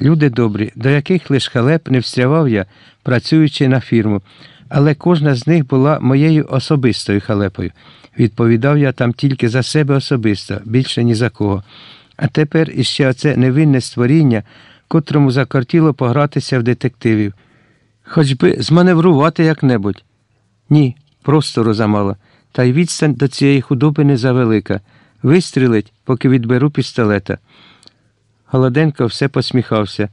Люди добрі, до яких лиш халеп не встрявав я, працюючи на фірму, але кожна з них була моєю особистою халепою. Відповідав я там тільки за себе особисто, більше ні за кого. А тепер іще оце невинне створіння, котрому закортіло погратися в детективів. Хоч би зманеврувати як-небудь. Ні, простору замало, та й відстань до цієї худоби не завелика. Вистрілить, поки відберу пістолета. Голоденко все посміхався.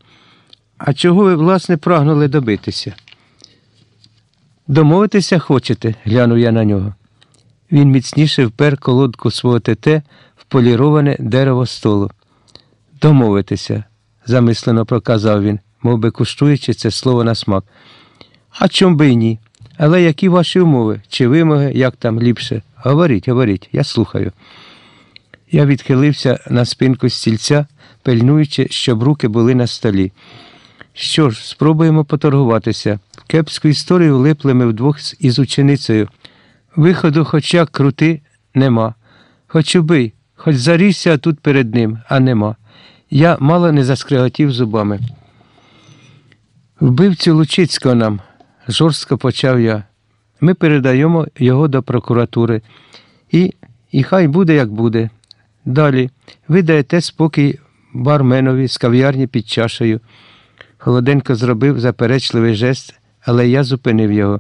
А чого ви, власне, прагнули добитися? Домовитися хочете, глянув я на нього. Він міцніше впер колодку свого ТТ в поліроване дерево столу. Домовитися, замислено проказав він, мов би куштуючи це слово на смак. А чом би й ні? Але які ваші умови чи вимоги, як там ліпше? Говоріть, говоріть, я слухаю. Я відхилився на спинку стільця, пильнуючи, щоб руки були на столі. Що ж, спробуємо поторгуватися. Кепську історію влипли ми вдвох із ученицею. Виходу, хоч як крути, нема. Хоч убий, хоч зарісся тут перед ним, а нема. Я мало не заскриготів зубами. Вбивцю Лучицького нам, жорстко почав я. Ми передаємо його до прокуратури. І, і хай буде, як буде. Далі ви даєте спокій барменові з кав'ярні під чашею. Холоденко зробив заперечливий жест, але я зупинив його.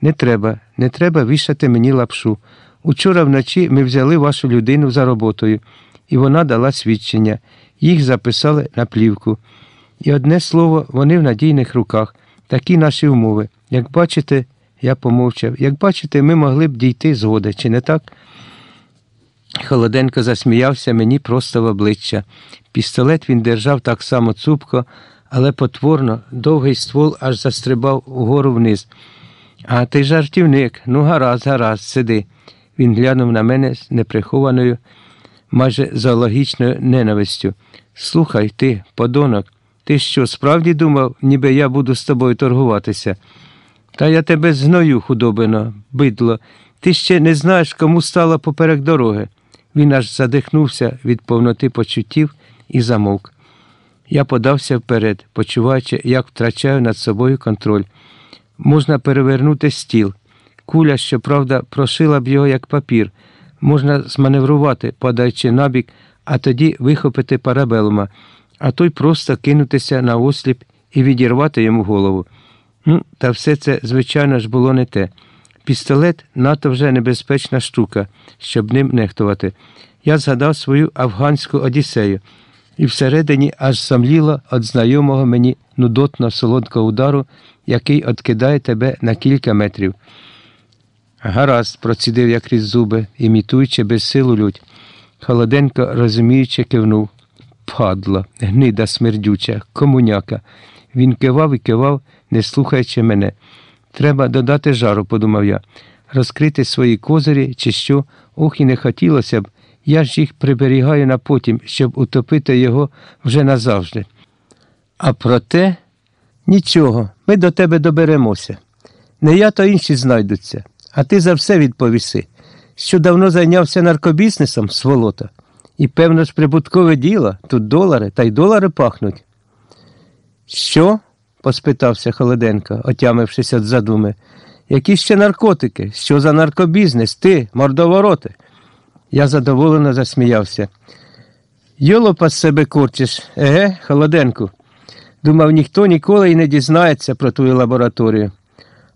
Не треба, не треба вішати мені лапшу. Учора вночі ми взяли вашу людину за роботою, і вона дала свідчення. Їх записали на плівку. І одне слово, вони в надійних руках. Такі наші умови. Як бачите, я помовчав, як бачите, ми могли б дійти згоди, чи не так? Холоденко засміявся мені просто в обличчя. Пістолет він держав так само цупко, але потворно, довгий ствол аж застрибав угору вниз. А ти жартівник, ну гаразд, гаразд, сиди. Він глянув на мене з неприхованою, майже зоологічною ненавистю. Слухай ти, подонок, ти що, справді думав, ніби я буду з тобою торгуватися? Та я тебе зною, худобино, бидло. Ти ще не знаєш, кому стало поперек дороги. Він аж задихнувся від повноти почуттів і замовк. Я подався вперед, почуваючи, як втрачаю над собою контроль. Можна перевернути стіл. Куля, щоправда, прошила б його як папір. Можна зманеврувати, падаючи набік, а тоді вихопити парабелума, а той просто кинутися на осліп і відірвати йому голову. Ну, Та все це, звичайно ж, було не те. Пістолет надто вже небезпечна штука, щоб ним нехтувати. Я згадав свою афганську одіссею, і всередині аж самліло від знайомого мені нудотно солодкого удару, який откидає тебе на кілька метрів. Гаразд, процідив я крізь зуби, імітуючи безсилу лють. Холоденко, розуміючи, кивнув. Падла, гнида смердюча, комуняка. Він кивав і кивав, не слухаючи мене. Треба додати жару, подумав я, розкрити свої козирі чи що, ох і не хотілося б, я ж їх приберігаю на потім, щоб утопити його вже назавжди. А проте нічого, ми до тебе доберемося. Не я, то інші знайдуться, а ти за все відповіси, що давно зайнявся наркобізнесом, сволота. І, певно ж, прибуткове діло, тут долари, та й долари пахнуть. Що? Поспитався Холоденко, отямившись від задуми. Які ще наркотики? Що за наркобізнес? Ти, мордовороти? Я задоволено засміявся. Йолопа з себе корчиш, еге, Холоденку. Думав, ніхто ніколи й не дізнається про твою лабораторію.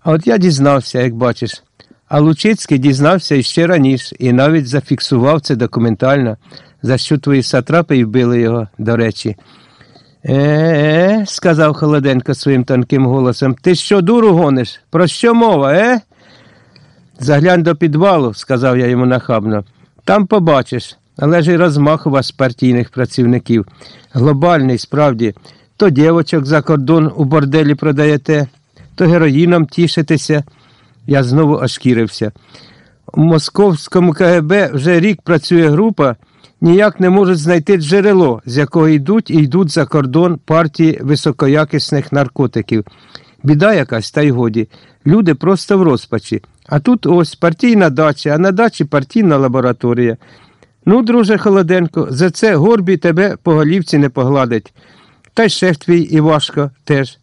А от я дізнався, як бачиш. А Лучицький дізнався іще раніше і навіть зафіксував це документально, за що твої сатрапи й вбили його, до речі. Е, сказав Холоденко своїм тонким голосом, ти що дуру гониш? Про що мова, е? Заглянь до підвалу, сказав я йому нахабно. Там побачиш, але ж і розмах у вас партійних працівників. Глобальний, справді, то дівочок за кордон у борделі продаєте, то героїном тішитеся. Я знову ошкірився. У московському КГБ вже рік працює група ніяк не можуть знайти джерело, з якого йдуть і йдуть за кордон партії високоякісних наркотиків. Біда якась, та й годі. Люди просто в розпачі. А тут ось партійна дача, а на дачі партійна лабораторія. Ну, друже Холоденко, за це горбі тебе по голівці не погладить. Та й шеф твій Івашко теж.